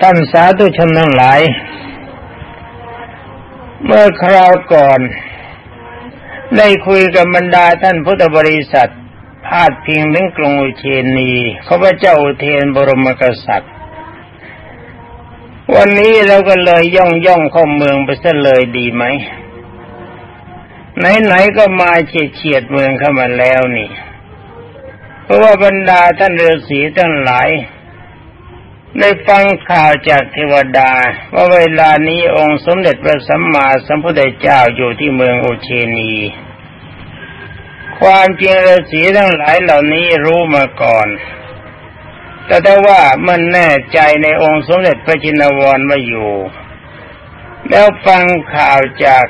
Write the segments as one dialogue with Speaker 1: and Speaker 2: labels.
Speaker 1: ท่านสาธุชนทั้งหลาย เมื่อคราวก่อน ได้คุยกับบรรดาท่านพุทธบริษัทพาดพิงถึงกรุงอุเชนีข้าพเจ้าอุเทนบรมกษัตริย์ วันนี้เราก็เลยย่องย่องเข้าเมืองไปซะเลยดีไหม ไหนๆก็มาเฉียดเฉียดเมืองเข้ามาแล้วนี่ เพราะว่าบรรดาท่านฤาษีทั้งหลาย ได้ฟังข่าวจากเทวดา ว่าเวลานี้องค์สมเด็จพระสัมมาสัมพุทธเจ้าอยู่ที่เมืองโอเชนี ความจริงฤาษีทั้งหลายเหล่านี้รู้มาก่อน แต่ถ้าว่ามันแน่ใจในองค์สมเด็จพระจินวรมาอยู่ แล้วฟังข่าวจาก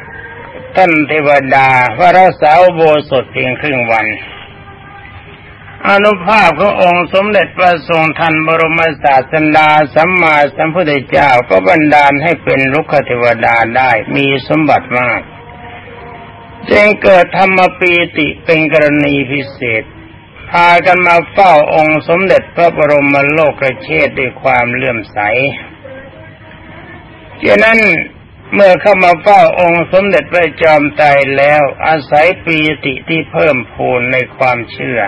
Speaker 1: ท่านเทวดาว่ารักษาโบสถเพียงครึ่งวัน อนุภาพขององค์สมเด็จพระทรงทันบรมศาสดาสัมมาสัมพุทธเจ้าก็บันดาลให้เป็นลุกเทวดาได้มีสมบัติมากจึงเกิดธรรมปีติเป็นกรณีพิเศษ พากันมาเฝ้าองค์สมเด็จพระบรมโลกเชษด้วยความเลื่อมใสฉะนั้นเมื่อเข้ามาเฝ้าองค์สมเด็จพระจอมไตรแล้วอาศัยปีติที่เพิ่มพูนในความเชื่อ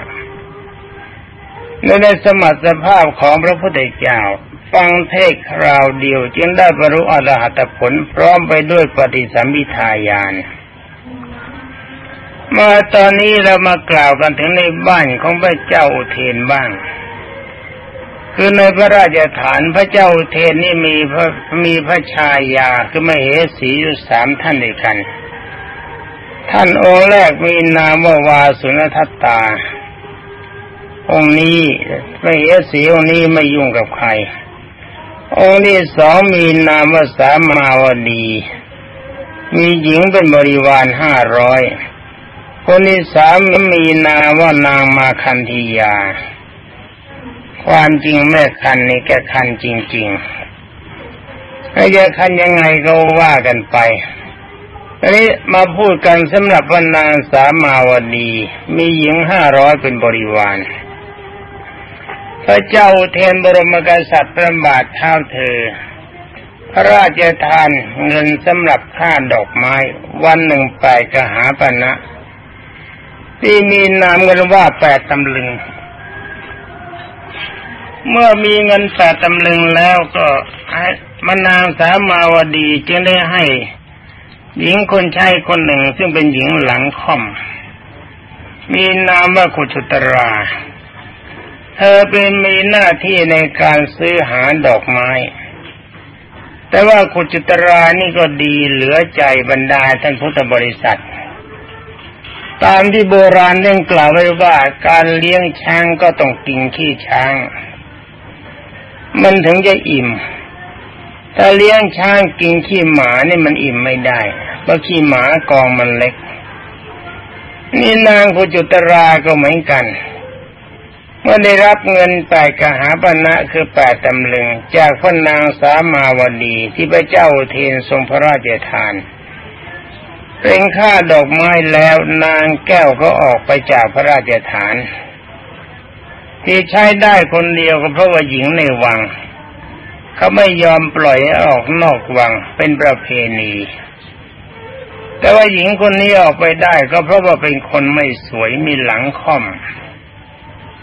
Speaker 1: ในสมรรถภาพของพระพุทธเจ้า ฟังเทศคราวเดียว จึงได้บรรลุอรหัตผลพร้อมไปด้วยปฏิสัมพิทายานมาตอนนี้เรามากล่าวกันถึงในบ้านของพระเจ้าอุเทนบ้าง คือในพระราชฐานพระเจ้าอุเทนนี่มีพระมีพระชายาคือมเหสีอยู่สามท่านด้วยกัน ท่านองค์แรกมีนามว่าวาสุนทัตตา องค์นี้ไม่เอสีองค์นี้ไม่ยุ่งกับใคร องค์ที่สองมีนามว่าสามาวดี มีหญิงเป็นบริวารห้าร้อยคนที่สามมีนามว่านางมาคันธียา ความจริงแม่คันนี่แกคันจริงๆถ้าจะคันยังไงก็ว่ากันไปอันนี้มาพูดกันสำหรับว่านางสามาวดี มีหญิงห้าร้อยเป็นบริวาร พระเจ้าเทนบรมกษัตริย์ประบาทเท้าเธอ พระราชทานเงินสำหรับค่าดอกไม้ วันหนึ่งแปดกหาปณะที่มีนามกันว่าแปดตำลึง เมื่อมีเงินแปดตำลึงแล้วก็มานางสามาวดีจึงได้ให้ หญิงคนใช้คนหนึ่งซึ่งเป็นหญิงหลังค่อม มีนามว่าขุชุตรา เธอเป็นมีหน้าที่ในการซื้อหาดอกไม้ แต่ว่าขุจิตรานี่ก็ดีเหลือใจบรรดาท่านพุทธบริษัท ตามที่โบราณเร่งกล่าวไว้ว่าการเลี้ยงช้างก็ต้องกินขี้ช้าง มันถึงจะอิ่ม ถ้าเลี้ยงช้างกินขี้หมานี่มันอิ่มไม่ได้ เพราะขี้หมากองมันเล็ก นี่นางขุจุตราก็เหมือนกัน เมื่อได้รับเงินแปดกหาปณะคือแปดตำลึง จากพระนางสามาวดีที่พระเจ้าเทนทรงพระราชทานเป็นค่าดอกไม้แล้วนางแก้วก็ออกไปจากพระราชฐาน ที่ใช้ได้คนเดียวก็เพราะว่าหญิงในวัง เขาไม่ยอมปล่อยให้ออกนอกวังเป็นประเพณี แต่ว่าหญิงคนนี้ออกไปได้ก็เพราะว่าเป็นคนไม่สวยมีหลังค่อม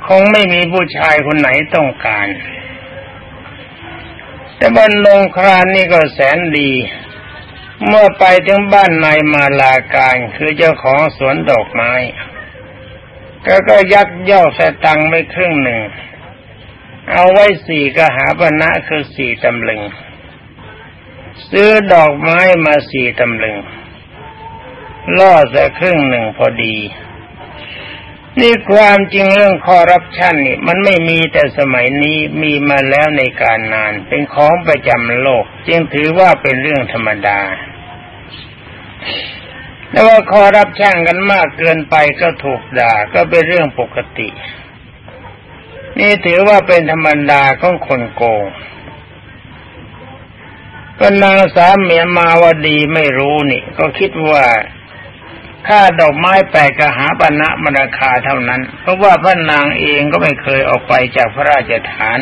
Speaker 1: คงไม่มีผู้ชายคนไหนต้องการ แต่บรรลงครานนี่ก็แสนดี เมื่อไปถึงบ้านนายมาลาการคือเจ้าของสวนดอกไม้ ก็ก็ยักย่อแสตังไม่ครึ่งหนึ่ง เอาไว้สี่กหาปณะคือสี่ตำลึง ซื้อดอกไม้มาสี่ตำลึงล่อแต่ครึ่งหนึ่งพอดี นี่ความจริงเรื่องคอรัปชันนี่มันไม่มีแต่สมัยนี้มีมาแล้วในการนาน เป็นของประจำโลก จึงถือว่าเป็นเรื่องธรรมดาแต่ว่าคอร์รัปชันกันมากเกินไปก็ถูกด่าก็เป็นเรื่องปกติ นี่ถือว่าเป็นธรรมดาของคนโกงก็นางสามเมียมาวดีไม่รู้นี่ ก็คิดว่า ค่าดอกไม้แปดกหาปณะมราคาเท่านั้น เพราะว่าพระนางเองก็ไม่เคยออกไปจากพระราชฐาน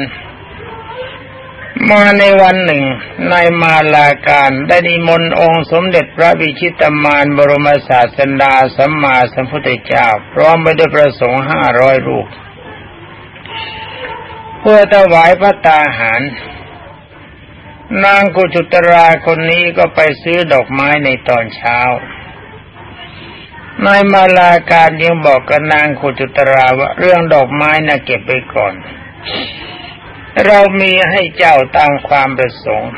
Speaker 1: มาในวันหนึ่งนายมาลาการได้นิมนต์องค์สมเด็จพระวิชิตามานบรมศาสดาสัมมาสัมพุทธเจ้า พร้อมไปด้วยประสงค์ห้าร้อยรูปเพื่อถวายพระตาหารนางกุจุตราคนนี้ก็ไปซื้อดอกไม้ในตอนเช้า นายมาลาการยังบอกกับนางขุจุตราว่าเรื่องดอกไม้น่ะเก็บไปก่อน เรามีให้เจ้าตามความประสงค์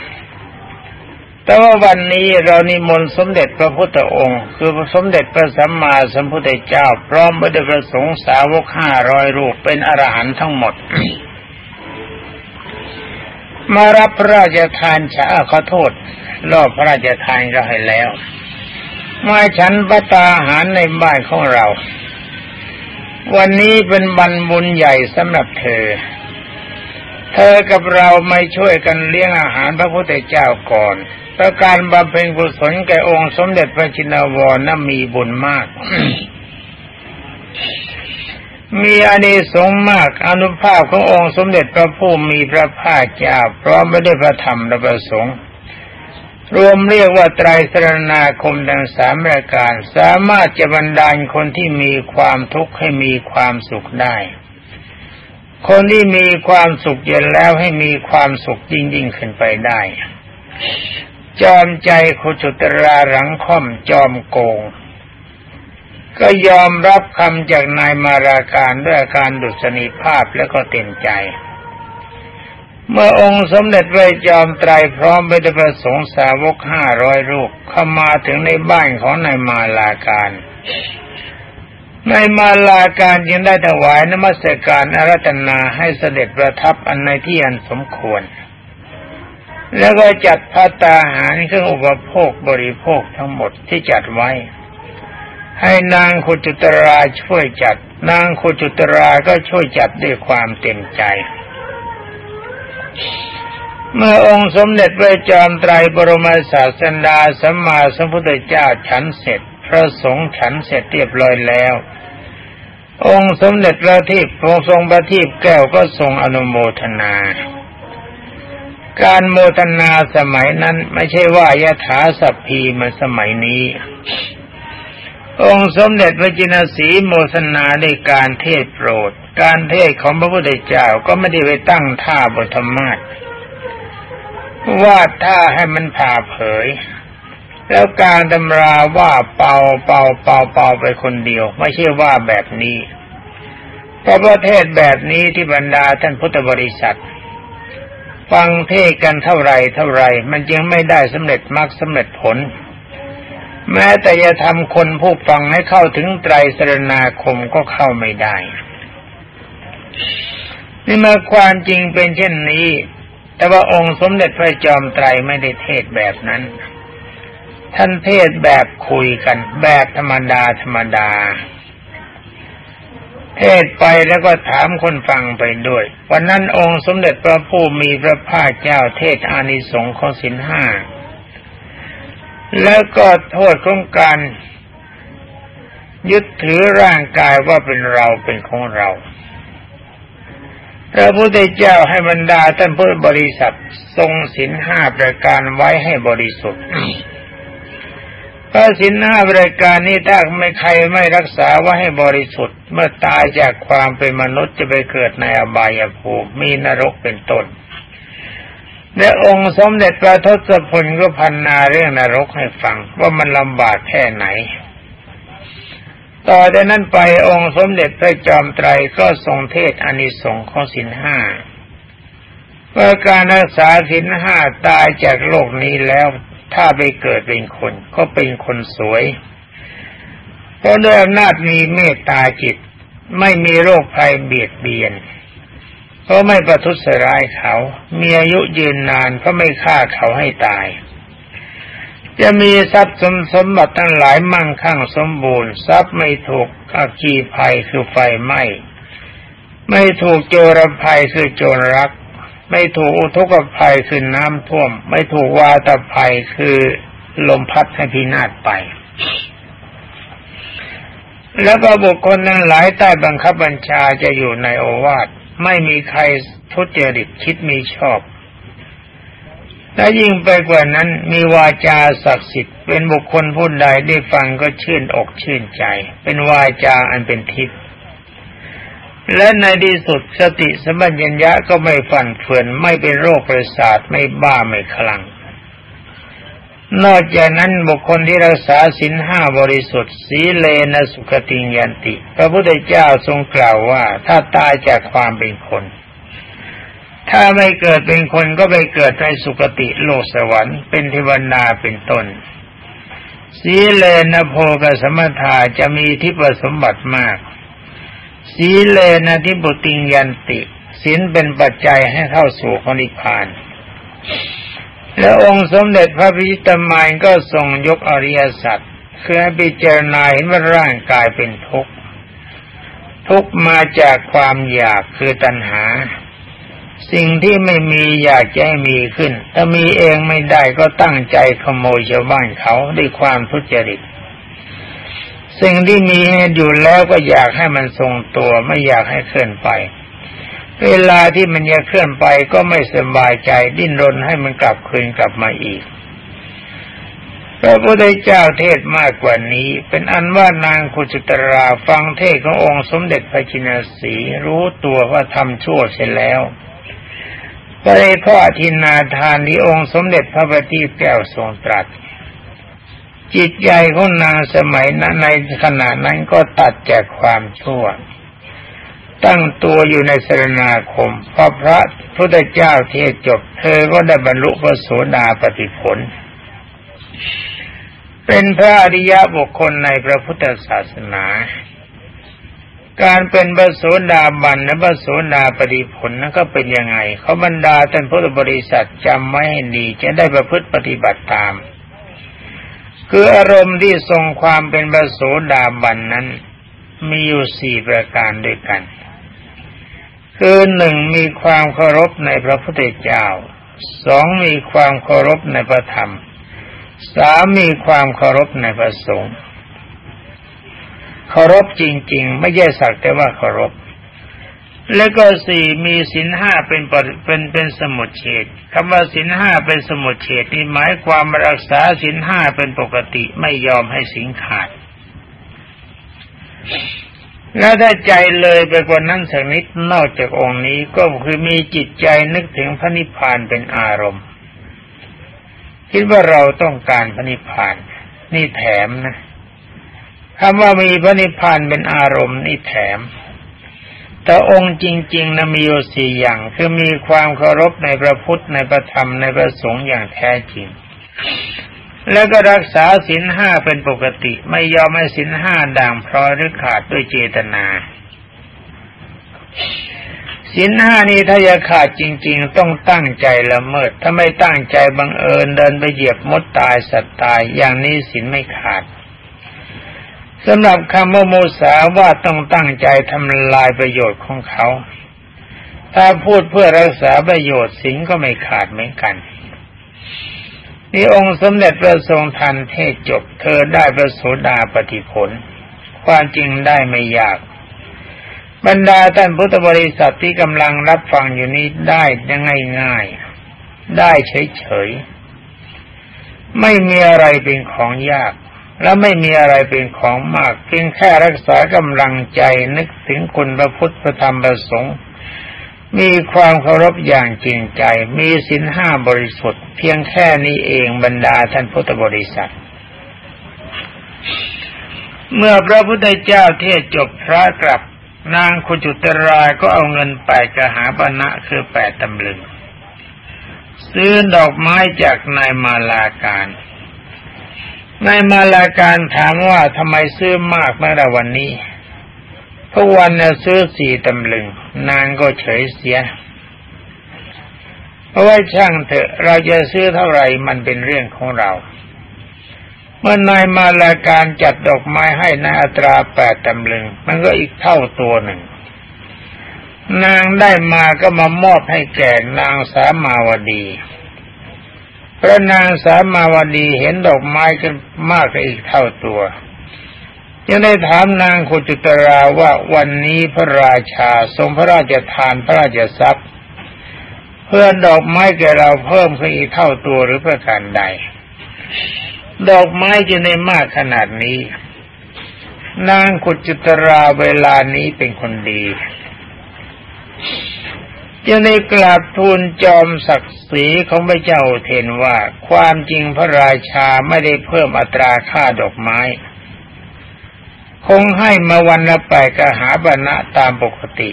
Speaker 1: แต่ว่าวันนี้เรานิมนต์สมเด็จพระพุทธองค์ คือสมเด็จพระสัมมาสัมพุทธเจ้า พร้อมด้วยประสงค์สาวกห้าร้อยรูปเป็นอรหันต์ทั้งหมด มารับพระราชทานชาขอโทษรอบพระราชทานก็ให้แล้ว มาฉันปตาหารในบ้านของเรา วันนี้เป็นบันบุญใหญ่สำหรับเธอ เธอกับเราไม่ช่วยกันเลี้ยงอาหารพระพุทธเจ้าก่อนประการบำเพ็ญกุศลแก่องค์สมเด็จพระจินวรนั้นมีบุญมาก มีอานิสงส์มากอนุภาพขององค์สมเด็จพระผู้มีพระภาคเจ้าพร้อมไปด้พระธรรมและประสงค์ รวมเรียกว่าไตรสรณาคมดังสามรายการ สามารถจะบรรดาลคนที่มีความทุกข์ให้มีความสุขได้ คนที่มีความสุขเย็นแล้วให้มีความสุขยิ่งยิ่งขึ้นไปได้ จอมใจโคจุตราหลังค่อมจอมโกง ก็ยอมรับคำจากนายมาราการด้วยอาการดุษณีภาพแล้วก็เต็มใจ เมื่อองค์สมเด็จพระจอมไตรพร้อมไปด้วยประสงค์สาวกห้าร้อยรูปเข้ามาถึงในบ้านของนายมาลาการนายมาลาการยังได้ถวายนมัสการอารัตนาให้เสด็จประทับอันในที่อันสมควร แล้วก็จัดพระตาหารเครื่องอุปโภคบริโภคทั้งหมดที่จัดไว้ ให้นางขุจุตราช่วยจัด นางขุจุตราก็ช่วยจัดด้วยความเต็มใจ เมื่อองค์สมเด็จพระจอมไตรบรมศาสดาสัมมาสัมพุทธเจ้าฉันเสร็จ พระสงฆ์ฉันเสร็จเรียบร้อยแล้ว องค์สมเด็จพระทิพย์ทรงประทีปแก้วก็ทรงอนุโมทนา การโมทนาสมัยนั้นไม่ใช่ว่ายถาสัพพีมันสมัยนี้ องค์สมเด็จพระจินสีโมทนาในการเทศโปรด การเทศของพระพุทธเจ้าก็ไม่ได้ไปตั้งท่าบนธรรมาทวาท่าให้มันผ่าเผย แล้วการตำราว่าเป่าเป่าเป่าเป่าไปคนเดียว ไม่ใช่ว่าแบบนี้เพราะประเทศแบบนี้ที่บรรดาท่านพุทธบริษัท ฟังเทศกันเท่าไรเท่าไรมันยังไม่ได้สำเร็จมรรคสาเร็จผล แม้แต่จะทำคนผู้ฟังให้เข้าถึงไตรสรณาคมก็เข้าไม่ได้ นี่มาความจริงเป็นเช่นนี้ แต่ว่าองค์สมเด็จพระจอมไตรไม่ได้เทศแบบนั้น ท่านเทศแบบคุยกัน แบบธรรมดาธรรมดา เทศไปแล้วก็ถามคนฟังไปด้วย วันนั้นองค์สมเด็จพระผู้มีพระภาคเจ้าเทศอานิสงส์ข้อสินห้า แล้วก็โทษของการยึดถือร่างกายว่าเป็นเราเป็นของเราพระพุทธเจ้าให้บรรดาท่านพุทธบริษัททรงศีลห้าประการไว้ให้บริสุทธิ์พระศีลห้าประการนี้ถ้าไม่ใครไม่รักษาไว้ให้บริสุทธิ์ เมื่อตายจากความเป็นมนุษย์จะไปเกิดในอบายภูมิมีนรกเป็นต้น และองค์สมเด็จพระทศพลก็พันนาเรื่องนรกให้ฟังว่ามันลำบากแค่ไหน ต่อจากนั้นไปองค์สมเด็จพระจอมไตรก็ทรงเทศอนิสงส์ของสินห้าว่าการรักษาสินห้าตายจากโลกนี้แล้วถ้าไปเกิดเป็นคนก็เป็นคนสวย เพราะด้วยอำนาจมีเมตตาจิต ไม่มีโรคภัยเบียดเบียน เพราะไม่ประทุษร้ายเขา มีอายุยืนนานเพราไม่ฆ่าเขาให้ตาย จะมีทรัพย์สมสมบัติทั้งหลายมั่งคั่งสมบูรณ์ ทรัพย์ไม่ถูกอาคีภัยคือไฟไหม้ไม่ถูกโจรภัยคือโจรรัก ไม่ถูกอุทกภัยคือน้ำท่วม ไม่ถูกวาตภัยคือลมพัดให้พินาศไป แล้วก็บุคคลนั้นหลายใต้บังคับบัญชาจะอยู่ในโอวาท ไม่มีใครทุจริตคิดมีชอบ
Speaker 2: และยิ่งไปกว่านั้นมีวาจาศักดิ์สิทธิ์เป็นบุคคลผู้ใดได้ฟังก็ชื่นอกชื่นใจ เป็นวาจาอันเป็นทิพย์และในที่สุดสติสมัญญะก็ไม่ฝันเฟือนไม่เป็นโรคประสาทไม่บ้าไม่คลั่ง นอกจากนั้นบุคคลที่รักษาศีลห้าบริสุทธิ์สีเลนะสุขติยันติ พระพุทธเจ้าทรงกล่าวว่า ถ้าตายจากความเป็นคน ถ้าไม่เกิดเป็นคนก็ไปเกิดในสุคติโลกสวรรค์ เป็นเทวนาเป็นต้น สีเลนะโพกสมถาจะมีที่ประสมบัติมาก สีเลนะทิบุติยันติศีลเป็นปัจจัยให้เข้าสู่คนิพพาน และองค์สมเด็จพระพิจิตรมายก็ทรงยกอริยสัจคือให้พิจารณาเห็นว่าร่างกายเป็นทุกข์ทุกข์มาจากความอยากคือตัณหา สิ่งที่ไม่มีอยากจะให้มีขึ้น ถ้ามีเองไม่ได้ก็ตั้งใจขโมยชาวบ้านเขาด้วยความทุจริตสิ่งที่มีอยู่แล้วก็อยากให้มันทรงตัวไม่อยากให้เคลื่อนไป เวลาที่มันจะเคลื่อนไปก็ไม่สบายใจดิ้นรนให้มันกลับคืนกลับมาอีกพระพุทธเจ้าเทศมากกว่านี้ เป็นอันว่านางคุจุตราฟังเทศขององค์สมเด็จพระจินสีรู้ตัวว่าทำชั่วเสร็จแล้วก็ได้ทอดทินาทานที่องค์สมเด็จพระบัณฑิตแก้วทรงตรัส จิตใจของนางสมัยนั้นในขณะนั้นก็ตัดจากความชั่ว ตั้งตัวอยู่ในสรนาคมพอพระพุทธเจ้าเทศจบ เธอก็ได้บรรลุพระโสดาปฏิผล เป็นพระอริยบุคคลในพระพุทธศาสนา การเป็นพระโสดาบันและพระโสดาปฏิผลนั้นก็เป็นยังไง เขาบรรดาท่านพุทธบริษัทจำไว้ให้ดีจะได้ประพฤติปฏิบัติตาม คืออารมณ์ที่ทรงความเป็นพระโสดาบันนั้นมีอยู่สี่ประการด้วยกัน คือหนึ่งมีความเคารพในพระพุทธเจ้าสองมีความเคารพในพระธรรมสามมีความเคารพในพระสงฆ์เคารพจริง ๆ ไม่ใช่สักแต่ว่าเคารพแล้วก็สี่มีสินห้าเป็นเป็นเป็นสมุดเฉดคำว่าสินห้าเป็นสมุดเฉดนี่หมายความรักษาสินห้าเป็นปกติไม่ยอมให้สินขาด แล้วถ้าใจเลยไปกว่านั้นสักนิดนอกจากองค์นี้ก็คือมีจิตใจนึกถึงพระนิพพานเป็นอารมณ์ คิดว่าเราต้องการพระนิพพาน นี่แถมนะคำว่ามีพระนิพพานเป็นอารมณ์นี่แถม แต่องค์จริง ๆนะมีอยู่สี่อย่างคือมีความเคารพในพระพุทธในพระธรรมในพระสงฆ์อย่างแท้จริง แล้วก็รักษาศีลห้าเป็นปกติ ไม่ยอมให้ศีลห้าด่างพร้อยหรือขาดด้วยเจตนาศีลห้านี้ถ้าจะขาดจริง ๆ ต้องตั้งใจละเมิด ถ้าไม่ตั้งใจบังเอิญเดินไปเหยียบมดตายสัตว์ตายอย่างนี้ศีลไม่ขาดสำหรับคำว่าโมสาว่าต้องตั้งใจทำลายประโยชน์ของเขา ถ้าพูดเพื่อรักษาประโยชน์ศีลก็ไม่ขาดเหมือนกัน นี่องค์สมเด็จพระทรงทันเทศจบ เธอได้พระโสดาปฏิผล ความจริงได้ไม่ยาก บรรดาท่านพุทธบริษัทที่กำลังรับฟังอยู่นี้ได้ยังง่ายง่ายได้เฉยๆ ไม่มีอะไรเป็นของยาก และไม่มีอะไรเป็นของมาก เพียงแค่รักษากำลังใจนึกถึงคุณพระพุทธพระธรรมพระสงฆ์ มีความเคารพอย่างจริงใจ มีสินห้าบริสุทธิ์ เพียงแค่นี้เองบรรดาท่านพุทธบริษัท เมื่อพระพุทธเจ้าเทศจบพระกลับ นางคุจุตรายก็เอาเงินแปดกหาปณะคือแปดตำลึง ซื้อดอกไม้จากนายมาลาการนายมาลาการถามว่าทำไมซื้อมากเมื่อวันนี้ กวันเนี่ยซื้อสี่ตำลึง นางก็เฉยเสีย เพราะว่าช่างเถอะ เราจะซื้อเท่าไหร่มันเป็นเรื่องของเรา เมื่อนายมาลาการจัดดอกไม้ให้ในอัตราแปดตำลึง มันก็อีกเท่าตัวหนึ่ง นางได้มาก็มามอบให้แก่นางสามาวดีพระนางสามาวดีเห็นดอกไม้กันมากกว่าอีกเท่าตัว ยังได้ถามนางขุจุตราว่าวันนี้พระราชาทรงพระราชทานพระราชทรัพย์ เพื่อดอกไม้แก่เราเพิ่มขึ้นอีกเท่าตัวหรือประการใด ดอกไม้จะในมากขนาดนี้ นางกุจิตราเวลานี้เป็นคนดีจะในกราบทูลจอมศักดิ์ศรีของพระเจ้าเทนว่าความจริงพระราชาไม่ได้เพิ่มอัตราค่าดอกไม้ คงให้มาวันละแปดกหาบรณะตามปกติ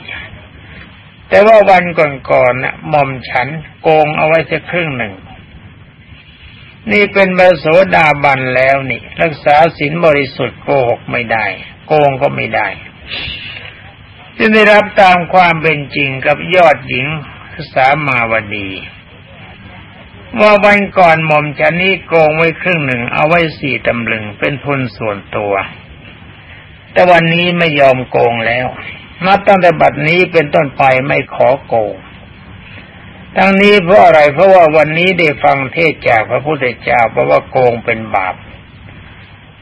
Speaker 2: แต่ว่าวันก่อนๆน่ะหม่อมฉันโกงเอาไว้สักครึ่งหนึ่ง นี่เป็นบาโสดาบันแล้วนี่ รักษาศีลบริสุทธิ์โกหกไม่ได้ โกงก็ไม่ได้จะได้รับตามความเป็นจริงกับยอดหญิงสามาวดี ว่าวันก่อนหม่อมฉันนี้โกงไว้ครึ่งหนึ่งเอาไว้สี่ตำลึงเป็นทุนส่วนตัว แต่วันนี้ไม่ยอมโกงแล้ว นับตั้งแต่บัดนี้เป็นต้นไปไม่ขอโกงทั้งนี้เพราะอะไรเพราะว่าวันนี้ได้ฟังเทศจากพระพุทธเจ้าเพราะว่าโกงเป็นบาป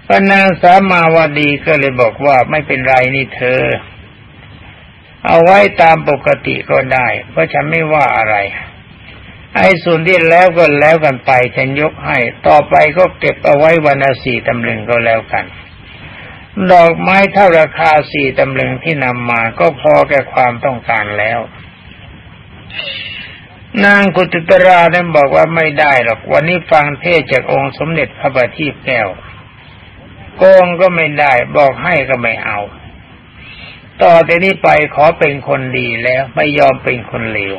Speaker 2: พระนางสามาวดีก็เลยบอกว่าไม่เป็นไรนี่เธอ เอาไว้ตามปกติก็ได้ เพราะฉันไม่ว่าอะไร ไอ้ส่วนที่แล้วก็แล้วกันไปฉันยกให้ ต่อไปก็เก็บเอาไว้วันละสี่ตำลึงก็แล้วกัน ดอกไม้เท่าราคาสี่ตำลึงที่นำมาก็พอแก่ความต้องการแล้ว นางกุติตรานั้บอกว่าไม่ได้หรอกวันนี้ฟังเทศจากองค์สมเด็จพระบัณฑิตแก้วโกงก็ไม่ได้บอกให้ก็ไม่เอา ต่อแต่นี้ไปขอเป็นคนดีแล้วไม่ยอมเป็นคนเลว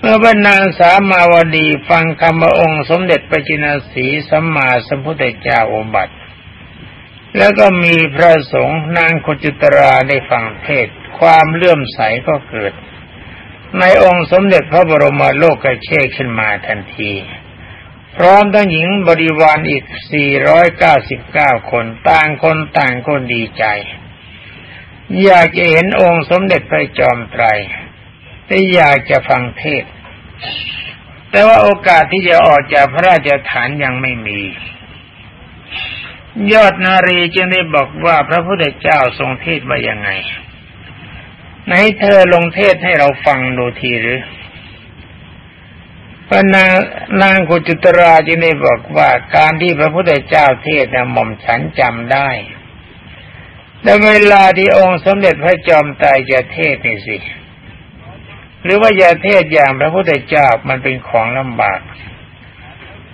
Speaker 2: เมื่อบรรนางสามาวดีฟังคำองค์สมเด็จพระจินสีสัมมาสัมพุทธเจ้าอบัติ แล้วก็มีพระสงฆ์นางคจิตราได้ฟังเทศ ความเลื่อมใสก็เกิด ในองค์สมเด็จพระบรมโลกกเชษขึ้นมาทันที พร้อมทั้งหญิงบริวารอีก 499 คน ต่างคนต่างคนดีใจ อยากจะเห็นองค์สมเด็จพระจอมไตรแต่อยากจะฟังเทศ แต่ว่าโอกาสที่จะออกจากพระราชฐานยังไม่มี ยอดนารีจึงได้บอกว่าพระพุทธเจ้าทรงเทศว่ายังไงไหนเธอลงเทศให้เราฟังดูทีหรือพระนางนางกุจุตราจึงได้บอกว่าการที่พระพุทธเจ้าเทศนะหม่อมฉันจำได้แต่เวลาที่องค์สมเด็จพระจอมไตรจะเทศนี่สิ หรือว่าจะเทศอย่างพระพุทธเจ้ามันเป็นของลำบาก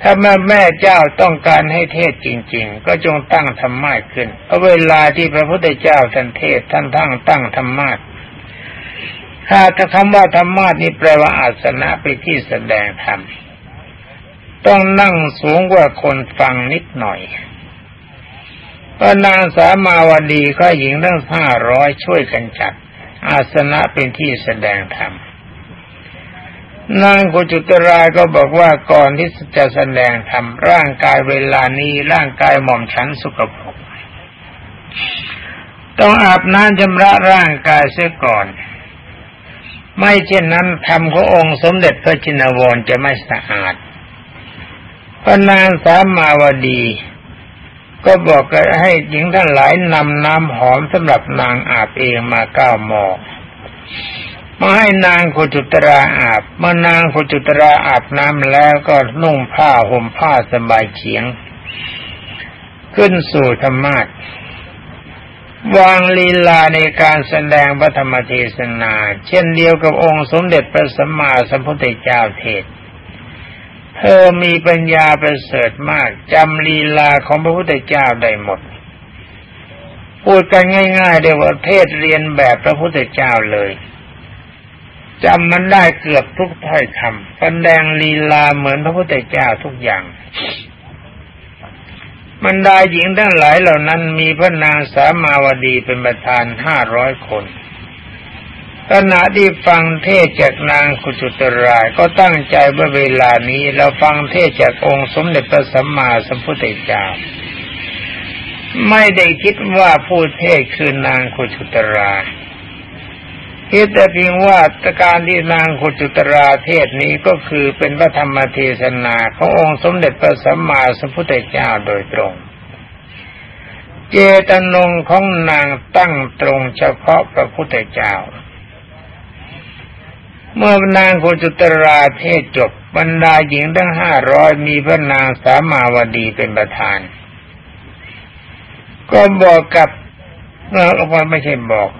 Speaker 2: ถ้าแม่แม่เจ้าต้องการให้เทศจริง ๆ ก็จงตั้งธรรมาขึ้นเพราะเวลาที่พระพุทธเจ้าท่านเทศท่านทั้งตั้งธรรมาถ้าถ้าคำว่าธรรมานี่แปลว่าอาสนะไปที่แสดงธรรมต้องนั่งสูงกว่าคนฟังนิดหน่อยพระนางสามาวดีก็หญิงทั้งห้าร้อยช่วยกันจัดอาสนะเป็นที่แสดงธรรม นางกุจุตรายก็บอกว่าก่อนที่จะแสดงธรรมร่างกายเวลานี้ร่างกายหม่อมฉันสุกปรกต้องอาบน้ำชำระร่างกายเสียก่อน ไม่เช่นนั้นธรรมขององค์สมเด็จพระจินวรจะไม่สะอาดพระนางสามาวดี ก็บอกให้หญิงท่านหลายนำน้ำหอมสำหรับนางอาบเองมาเก้าหม้อ มาให้นางโคจุตราอาบเมื่อนางโคจุตราอาบน้ำแล้วก็นุ่งผ้าห่มผ้าสบายเฉียง ขึ้นสู่ธรรมาทวางลีลาในการแสดงพระธรรมเทศนา เช่นเดียวกับองค์สมเด็จพระสัมมาสัมพุทธเจ้าเทศ เธอมีปัญญาประเสริฐมากจำลีลาของพระพุทธเจ้าได้หมด พูดกันง่ายๆเดียว่าเทศเรียนแบบพระพุทธเจ้าเลย จำมันได้เกือบทุกถ้อยคำแสดงลีลาเหมือนพระพุทธเจ้าทุกอย่างบรรดาหญิงทั้งหลายเหล่านั้นมีพระนางสามาวดีเป็นประธานห้าร้อยคนขณะที่ฟังเทศจากนางกุจุตรายก็ตั้งใจว่าเวลานี้เราฟังเทศจากองค์สมเด็จพระสัมมาสัมพุทธเจ้า ไม่ได้คิดว่าผู้เทศคือนางกุจุตรา คิดแต่เพียงว่าการที่นางกุจุตราเทศนี้ก็คือเป็นพระธรรมเทศนาขององค์สมเด็จพระสัมมาสัมพุทธเจ้าโดยตรง เจตนงของนางตั้งตรงเฉพาะพระพุทธเจ้า เมื่อนางโคจุตราเทศจบบรรดาหญิงทั้งห้าร้อยมีพระนางสามาวดีเป็นประธาน ก็บอกกับเมื่อว่าไม่ใช่บอก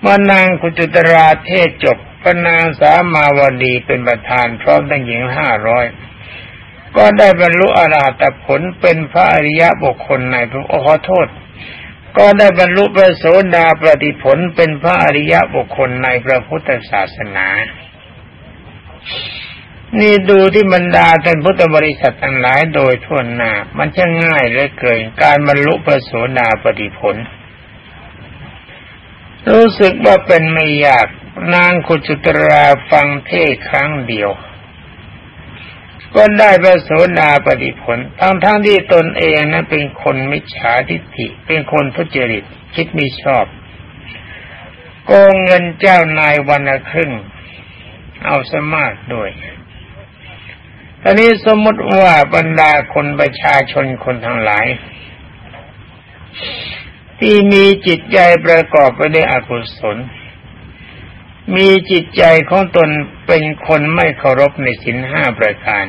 Speaker 2: เมื่อนางโคจุตราเทศจบพระนางสามาวดีเป็นประธานพร้อมทั้งหญิงห้าร้อยก็ได้บรรลุอรหัตผลเป็นพระอริยะบุคคลในพระขอโทษ ก็ได้บรรลุพระโสดาปฏิผลเป็นพระอริยะบุคคลในพระพุทธศาสนา นี่ดูที่บรรดาท่านพุทธบริษัททั้งหลายโดยทั่วหน้ามันจะง่ายเหลือเกินการบรรลุพระโสดาปฏิผล รู้สึกว่าเป็นไม่ยากนางขุจุตราฟังเทศครั้งเดียว ก็ได้พระโสดาปฏิผล ทั้งทั้งที่ตนเองนั้นเป็นคนมิจฉาทิฏฐิ เป็นคนทุจริตคิดม่ชอบโกงเงินเจ้านายวันละครึ่ง เอาสมากด้วยตอนนี้สมมติว่าบรรดาคนประชาชนคนทั้งหลาย ที่มีจิตใจประกอบไปด้วยอกุศล มีจิตใจของตนเป็นคนไม่เคารพในสินห้าประการ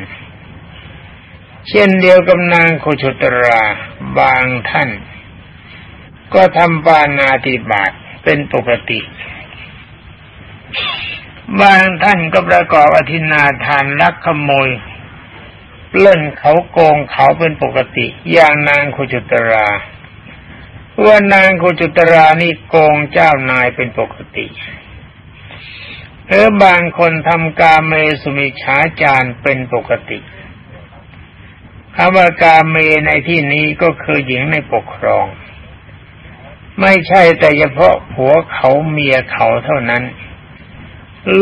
Speaker 2: เช่นเดียวกับนางโคชุตราบางท่าน ก็ทำปานาติบาตเป็นปกติ บางท่านก็ประกอบอธินาทานลักขโมยเล่นเขาโกงเขาเป็นปกติ อย่างนางโคจุตรา ว่านางโคจุตรานี่โกงเจ้านายเป็นปกติหรือบางคนทำกาเมสุมิฉาจารเป็นปกติคำว่ากาเมในที่นี้ก็คือหญิงในปกครอง ไม่ใช่แต่เฉพาะผัวเขาเมียเขาเท่านั้น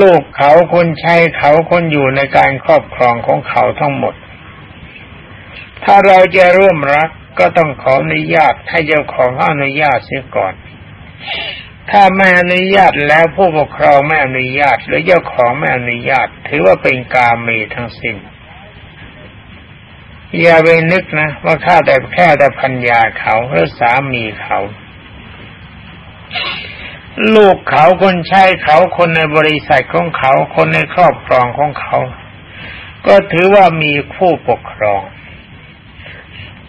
Speaker 2: ลูกเขาคนใช้เขาคนอยู่ในการครอบครองของเขาทั้งหมด ถ้าเราจะร่วมรัก ก็ต้องขออนุญาตให้เจ้าของอนุญาตเสียก่อน ถ้าไม่อนุญาตแล้วผู้ปกครองไม่อนุญาต หรือเจ้าของไม่อนุญาต ถือว่าเป็นกาเมทั้งสิ้นอย่าไปนึกนะว่าข้าแต่แค่แต่พัญญาเขาหรือสามีเขา ลูกเขาคนใช้เขาคนในบริษัทของเขา คนในครอบครองของเขา ก็ถือว่ามีคู่ปกครอง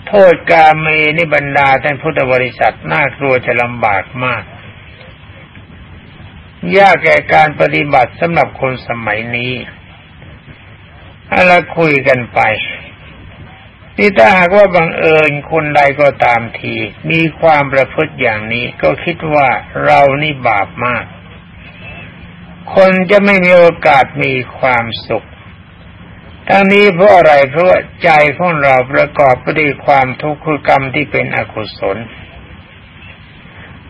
Speaker 2: โทษกาเมนิบรรดาท่านพุทธบริษัทน่ากลัวจะลำบากมาก ยากแก่การปฏิบัติสำหรับคนสมัยนี้อะไรคุยกันไปนี่ถ้าหากว่าบังเอิญคนใดก็ตามที มีความประพฤติอย่างนี้ก็คิดว่าเรานี่บาปมาก คนจะไม่มีโอกาสมีความสุข ทั้งนี้เพราะอะไรเพราะใจของเราประกอบไปด้วยความทุกข์คือกรรมที่เป็นอกุศล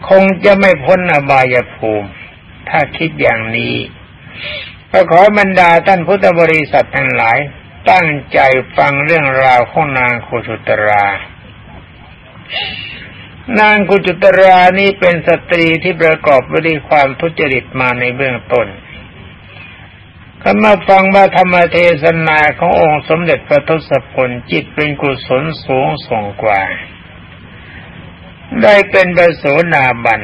Speaker 2: คงจะไม่พ้นอบายภูมิ ถ้าคิดอย่างนี้ก็ขอบรรดาท่านพุทธบริษัททั้งหลาย ตั้งใจฟังเรื่องราวของนางกุจุตรา นางกุจุตรานี้เป็นสตรีที่ประกอบไปด้วยความทุจริตมาในเบื้องต้น ก็มาฟังว่าธรรมเทศนาขององค์สมเด็จพระทศพลจิตเป็นกุศลสูงส่งกว่า ได้เป็นบระโสนาบัน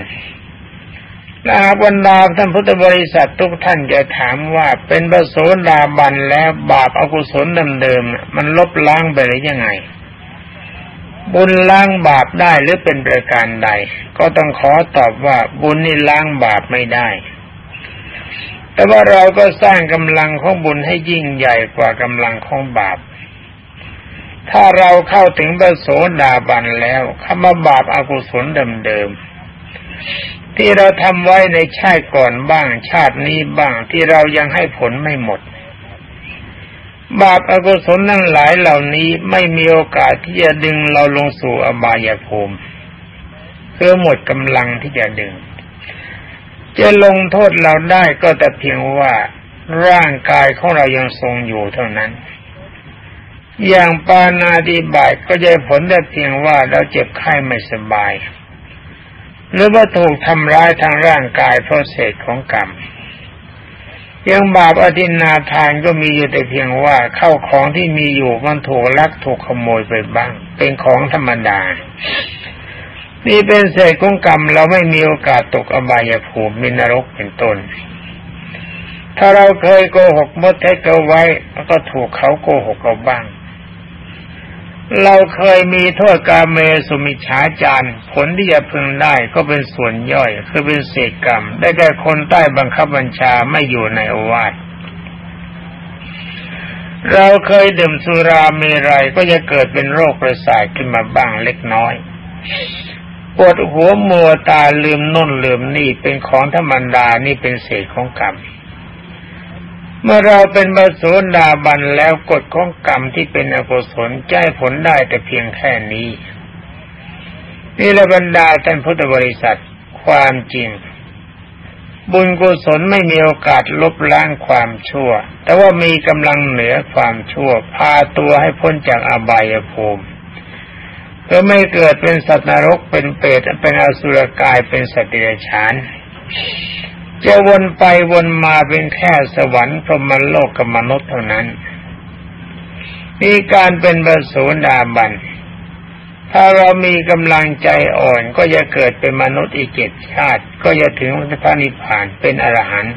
Speaker 2: ถ้าบรรดาท่านพุทธบริษัททุกท่านจะถามว่าเป็นพระโสดาบันแล้วบาปอากุศลเดิมๆมันลบล้างไปหรือยังไง บุญล้างบาปได้หรือเป็นประการใด ก็ต้องขอตอบว่าบุญนี่ล้างบาปไม่ได้ แต่ว่าเราก็สร้างกำลังของบุญให้ยิ่งใหญ่กว่ากำลังของบาป ถ้าเราเข้าถึงพระโสดาบันแล้วคำว่าบาปอากุศลเดิมๆที่เราทำไว้ในชาติก่อนบ้างชาตินี้บ้างที่เรายังให้ผลไม่หมด บาปอกุศลนั่งหลายเหล่านี้ไม่มีโอกาสที่จะดึงเราลงสู่อบายภูมิเพื่อหมดกำลังที่จะดึง จะลงโทษเราได้ก็แต่เพียงว่าร่างกายของเรายังทรงอยู่เท่านั้น อย่างปานาดีบายก็จะผลได้เพียงว่าเราเจ็บไข้ไม่สบาย หรือว่าถูกทำร้ายทางร่างกายเพราะเศษของกรรมยังบาปอธินาทานก็มีอยู่แต่เพียงว่าเข้าของที่มีอยู่มันถูกลักถูกขโมยไปบ้าง เป็นของธรรมดา นี่เป็นเศษของกรรมเราไม่มีโอกาสตกอบายภูมิมินรกเป็นต้น ถ้าเราเคยโกหกมดเท็จเอาไว้วก็ถูกเขาโกหกเราบ้าง เราเคยมีโทษกาเมสุมิฉาจารผลที่จะพึงได้ก็เป็นส่วนย่อย คือเป็นเศษกรรม ได้แก่คนใต้บังคับบัญชาไม่อยู่ในอวาสเราเคยดื่มสุราเมรัยก็จะเกิดเป็นโรคประสาทขึ้นมาบ้างเล็กน้อย ปวดหัวมัวตาลืมน่นลืมนี่เป็นของธรรมดานี่เป็นเศษของกรรม เมื่อเราเป็นบาสุดาบันแล้วกฎของกรรมที่เป็นอกุศลใจผลได้แต่เพียงแค่นี้ นี่ละบรรดาท่านพุทธบริษัทความจริง บุญกุศลไม่มีโอกาสลบล้างความชั่ว แต่ว่ามีกำลังเหนือความชั่ว พาตัวให้พ้นจากอบายภูมิ ก็ไม่เกิดเป็นสัตว์นรกเป็นเปรตเป็นอสุรกายเป็นสัตว์เดรัจฉานจะวนไปวนมาเป็นแค่สวรรค์พรหมโลกกับมนุษย์เท่านั้นมีการเป็นบสุดาบัน ถ้าเรามีกำลังใจอ่อนก็จะเกิดเป็นมนุษย์อีกเจ็ดชาติ ก็จะถึงพระนิพพานเป็นอรหันต์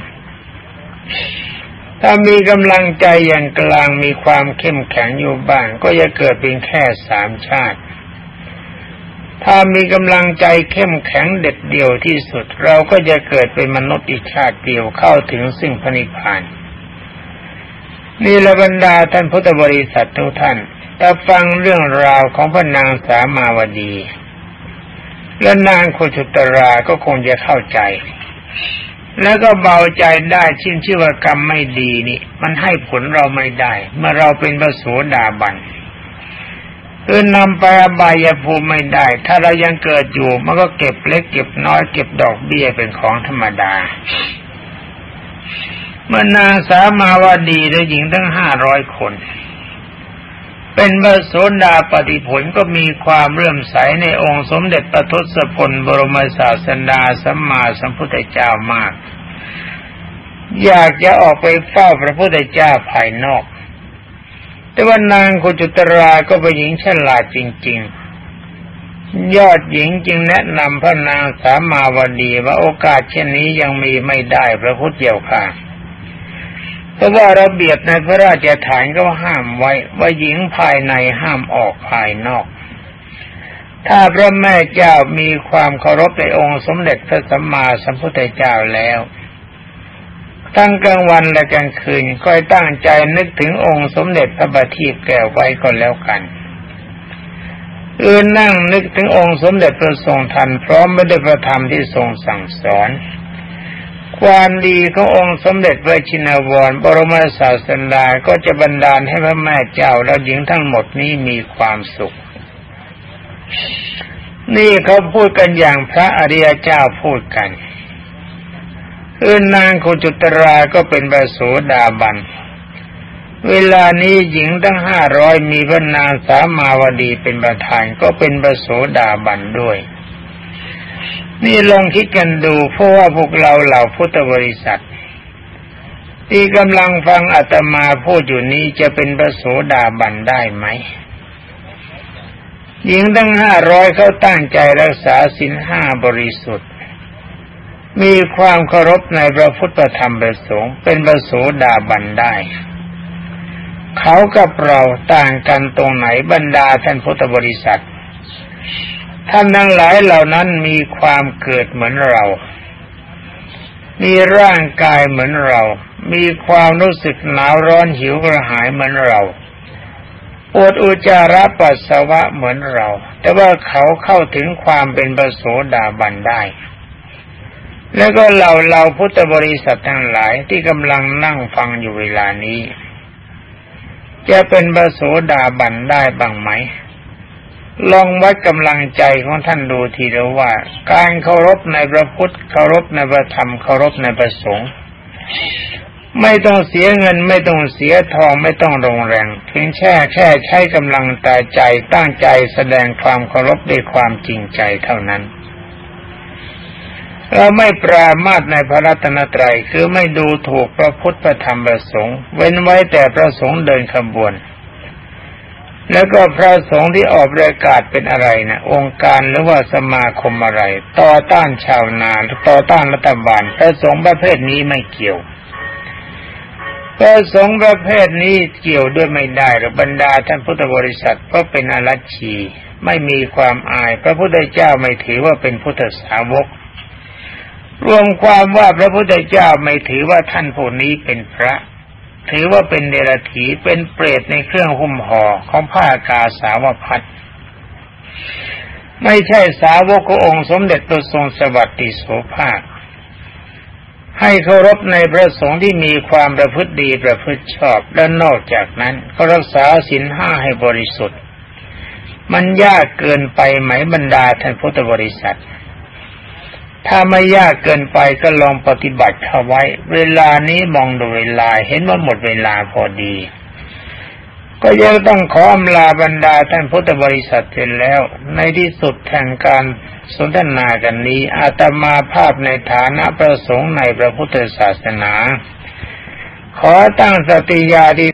Speaker 2: ถ้ามีกำลังใจอย่างกลางมีความเข้มแข็งอยู่บ้าง ก็จะเกิดเป็นแค่สามชาติ ถ้ามีกำลังใจเข้มแข็งเด็ดเดี่ยวที่สุด เราก็จะเกิดเป็นมนุษย์อีกชาติเดียวเข้าถึงซึ่งพระนิพพานนี่ละบรรดาท่านพุทธบริษัททุกท่านถ้าฟังเรื่องราวของพระนางสามาวดี และนางโคชุตราก็คงจะเข้าใจ แล้วก็เบาใจได้ชื่นชื่อว่ากรรมไม่ดีนี่ มันให้ผลเราไม่ได้ เมื่อเราเป็นพระโสดาบัน คือนำไปอบายภูมิไม่ได้ ถ้าเรายังเกิดอยู่ มันก็เก็บเล็กเก็บน้อยเก็บดอกเบี้ยเป็นของธรรมดา เมื่อนางสามาวดีและหญิงทั้งห้าร้อยคน เป็นพระโสดาปฏิผลก็มีความเรื่มใสในองค์สมเด็จพระทศพลบรมศาสดาสัมมาสัมพุทธเจ้ามาก อยากจะออกไปเฝ้าพระพุทธเจ้าภายนอก แต่ว่านางคุจุตราก็เป็นหญิงฉลาดจริง ๆ ยอดหญิงจึงแนะนำพระนางสามาวดีว่าโอกาสเช่นนี้ยังมีไม่ได้พระพุทธเจ้าค่ะเพราะว่าระเบียบในพระราชฐานก็ห้ามไว้ ว่าหญิงภายในห้ามออกภายนอก ถ้าพระแม่เจ้ามีความเคารพในองค์สมเด็จพระสัมมาสัมพุทธเจ้าแล้ว ทั้งกลางวันและกลางคืนก็ตั้งใจนึกถึงองค์สมเด็จพระบัณฑิตแก้วไว้ก็แล้วกันเอือนั่งนึกถึงองค์สมเด็จพระทรงทันพร้อมไม่ได้ประธรรมที่ทรงสั่งสอน ความดีขององค์สมเด็จพระชินวรบรมศาสดาก็จะบันดาลให้พระแม่เจ้าและหญิงทั้งหมดนี้มีความสุข นี่เขาพูดกันอย่างพระอริยเจ้าพูดกัน คือนางโคจุตราก็เป็นบาโสดาบัน เวลานี้หญิงตั้งห้าร้อยมีพระนางสามาวดีเป็นประธานก็เป็นบาโสดาบันด้วย นี่ลองคิดกันดูเพราะว่าพวกเราเหล่าพุทธบริษัทที่กำลังฟังอาตมาพูดอยู่นี้จะเป็นพระโสดาบันได้ไหม หญิงตั้งห้าร้อยเขาตั้งใจรักษาสินห้าบริสุทธิ์ มีความเคารพในพระพุทธธรรมประสงค์เป็นประโสดาบันได้ เขากับเราต่างกันตรงไหนบรรดาท่านพุทธบริษัท ท่านทั้งหลายเหล่านั้นมีความเกิดเหมือนเรา มีร่างกายเหมือนเรา มีความรู้สึกหนาวร้อนหิวกระหายเหมือนเราปวดอุจจาระปัสสาวะเหมือนเรา แต่ว่าเขาเข้าถึงความเป็นประโสดาบันได้ แล้วก็เราเราพุทธบริษัททั้งหลายที่กำลังนั่งฟังอยู่เวลานี้ จะเป็นบาโสดาบันได้บ้างไหม ลองวัดกำลังใจของท่านดูทีเดียวว่า การเคารพในพระพุทธเคารพในพระธรรมเคารพในพระสงฆ์ไม่ต้องเสียเงินไม่ต้องเสียทองไม่ต้องลงแรงเพียงแค่แค่ใช้กำลังตาใจตั้งใจแสดงความเคารพด้วยความจริงใจเท่านั้น เราไม่ปรามาสในพระรัตนตรัยคือไม่ดูถูกพระพุทธธรรมประสงค์ เว้นไว้แต่พระสงฆ์เดินขบวน แล้วก็พระสงฆ์ที่ออกประกาศเป็นอะไรนะองค์การหรือว่าสมาคมอะไร ต่อต้านชาวนาต่อต้านรัฐบาล พระสงฆ์ประเภทนี้ไม่เกี่ยวพระสงฆ์ประเภทนี้เกี่ยวด้วยไม่ได้หรือบรรดาท่านพุทธบริษัทก็เป็นอรัชชีไม่มีความอาย พระพุทธเจ้าไม่ถือว่าเป็นพุทธสาวก รวมความว่าพระพุทธเจ้าไม่ถือว่าท่านผู้นี้เป็นพระ ถือว่าเป็นเดรัจฉีเป็นเปรตในเครื่องหุ้มห่อของผ้ากาสาวพัดไม่ใช่สาวกขององค์สมเด็จตัวทรงสวัสดิโสภาค ให้เคารพในพระสงฆ์ที่มีความประพฤติดีประพฤติชอบและนอกจากนั้น ก็รักษาศีลห้าให้บริสุทธิ์ มันยากเกินไปไหมบรรดาท่านพุทธบริษัท ถ้าไม่ยากเกินไปก็ลองปฏิบัติเข้าไว้ เวลานี้มองดูเวลาเห็นว่าหมดเวลาพอดี ก็ยังต้องขออำลาบรรดาท่านพุทธบริษัทเสร็จแล้ว ในที่สุดแห่งการสนทนากันนี้ อาตมาภาพในฐานะประสงค์ในพระพุทธศาสนา ขอตั้งสติญาดี